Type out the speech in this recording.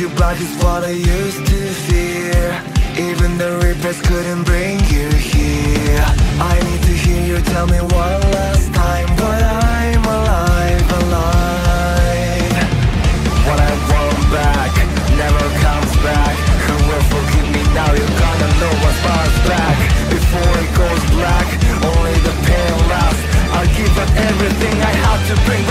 you blind is what I used to fear. Even the reapers couldn't bring you here. I need to hear you tell me one last time But I'm alive, alive. What I want back never comes back. Who will forgive me now? You're gonna know what sparks back. Before it goes black, only the pain lasts I give up everything I have to bring